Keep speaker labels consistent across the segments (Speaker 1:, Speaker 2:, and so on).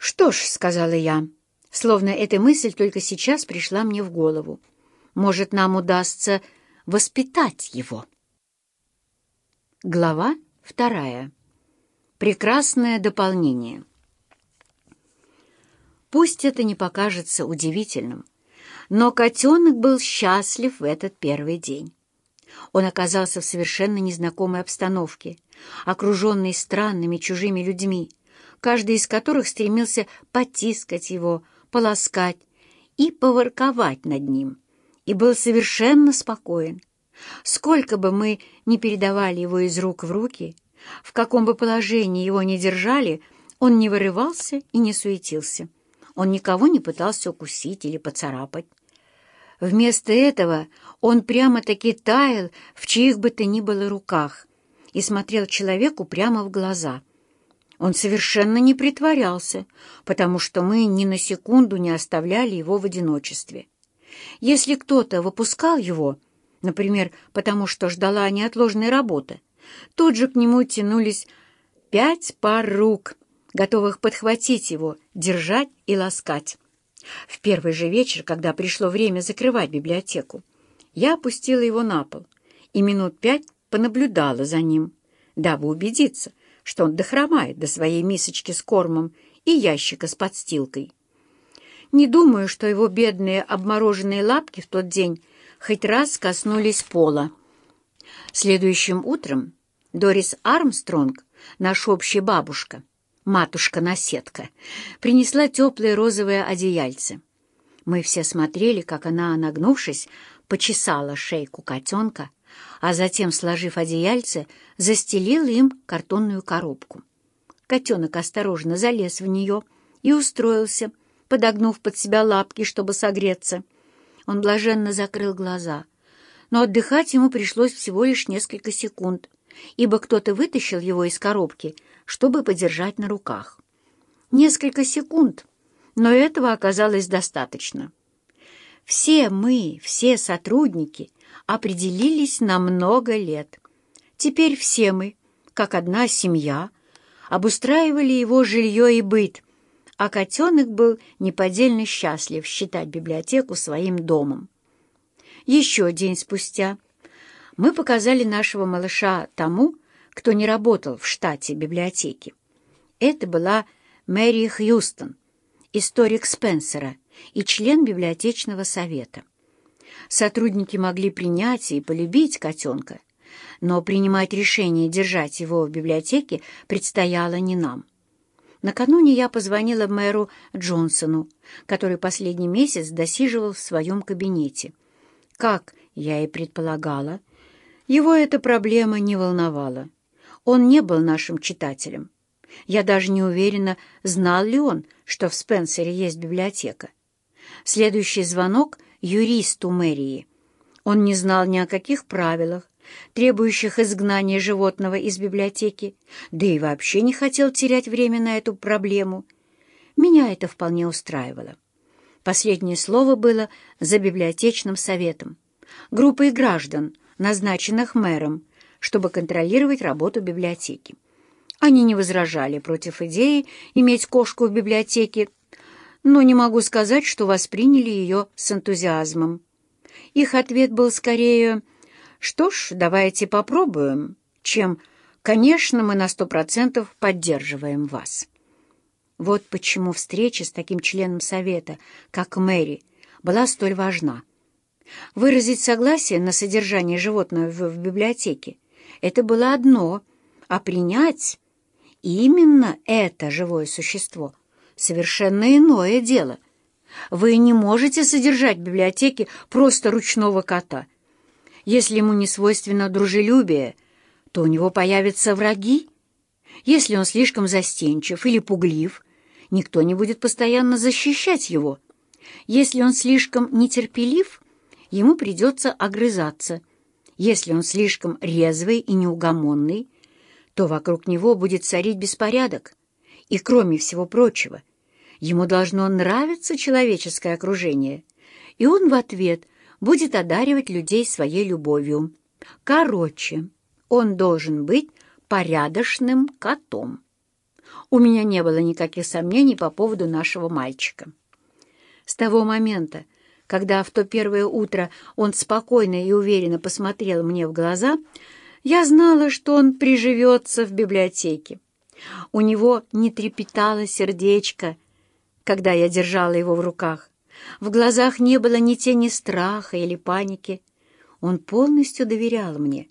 Speaker 1: «Что ж», — сказала я, словно эта мысль только сейчас пришла мне в голову, «может, нам удастся воспитать его». Глава вторая. Прекрасное дополнение. Пусть это не покажется удивительным, но котенок был счастлив в этот первый день. Он оказался в совершенно незнакомой обстановке, окруженный странными чужими людьми, каждый из которых стремился потискать его, полоскать и поворковать над ним, и был совершенно спокоен. Сколько бы мы ни передавали его из рук в руки, в каком бы положении его ни держали, он не вырывался и не суетился. Он никого не пытался укусить или поцарапать. Вместо этого он прямо-таки таял в чьих бы то ни было руках и смотрел человеку прямо в глаза. Он совершенно не притворялся, потому что мы ни на секунду не оставляли его в одиночестве. Если кто-то выпускал его, например, потому что ждала неотложная работа, тут же к нему тянулись пять пар рук, готовых подхватить его, держать и ласкать. В первый же вечер, когда пришло время закрывать библиотеку, я опустила его на пол и минут пять понаблюдала за ним, дабы убедиться, что он дохромает до своей мисочки с кормом и ящика с подстилкой. Не думаю, что его бедные обмороженные лапки в тот день хоть раз коснулись пола. Следующим утром Дорис Армстронг, наша общая бабушка, матушка-наседка, принесла теплое розовое одеяльце. Мы все смотрели, как она, нагнувшись, почесала шейку котенка, а затем, сложив одеяльце, застелила им картонную коробку. Котенок осторожно залез в нее и устроился, подогнув под себя лапки, чтобы согреться. Он блаженно закрыл глаза, но отдыхать ему пришлось всего лишь несколько секунд, ибо кто-то вытащил его из коробки, чтобы подержать на руках. Несколько секунд, но этого оказалось достаточно. Все мы, все сотрудники, определились на много лет. Теперь все мы, как одна семья, обустраивали его жилье и быт — а котенок был неподдельно счастлив считать библиотеку своим домом. Еще день спустя мы показали нашего малыша тому, кто не работал в штате библиотеки. Это была Мэри Хьюстон, историк Спенсера и член библиотечного совета. Сотрудники могли принять и полюбить котенка, но принимать решение держать его в библиотеке предстояло не нам. Накануне я позвонила мэру Джонсону, который последний месяц досиживал в своем кабинете. Как я и предполагала, его эта проблема не волновала. Он не был нашим читателем. Я даже не уверена, знал ли он, что в Спенсере есть библиотека. Следующий звонок — юристу мэрии. Он не знал ни о каких правилах, требующих изгнания животного из библиотеки, да и вообще не хотел терять время на эту проблему. Меня это вполне устраивало. Последнее слово было за библиотечным советом, группой граждан, назначенных мэром, чтобы контролировать работу библиотеки. Они не возражали против идеи иметь кошку в библиотеке, но не могу сказать, что восприняли ее с энтузиазмом. Их ответ был скорее что ж, давайте попробуем, чем, конечно, мы на сто процентов поддерживаем вас. Вот почему встреча с таким членом совета, как Мэри, была столь важна. Выразить согласие на содержание животного в, библиотеке — это было одно, а принять именно это живое существо — совершенно иное дело. Вы не можете содержать в библиотеке просто ручного кота — если ему не свойственно дружелюбие, то у него появятся враги. Если он слишком застенчив или пуглив, никто не будет постоянно защищать его. Если он слишком нетерпелив, ему придется огрызаться. Если он слишком резвый и неугомонный, то вокруг него будет царить беспорядок. И кроме всего прочего, ему должно нравиться человеческое окружение, и он в ответ будет одаривать людей своей любовью. Короче, он должен быть порядочным котом. у меня не было никаких сомнений по поводу нашего мальчика. С того момента, когда в то первое утро он спокойно и уверенно посмотрел мне в глаза, я знала, что он приживется в библиотеке. У него не трепетало сердечко, когда я держала его в руках. В глазах не было ни тени страха или паники. Он полностью доверял мне.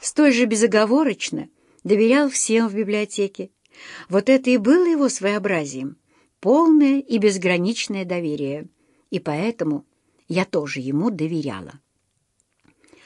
Speaker 1: Столь же безоговорочно доверял всем в библиотеке. Вот это и было его своеобразием, полное и безграничное доверие. И поэтому я тоже ему доверяла.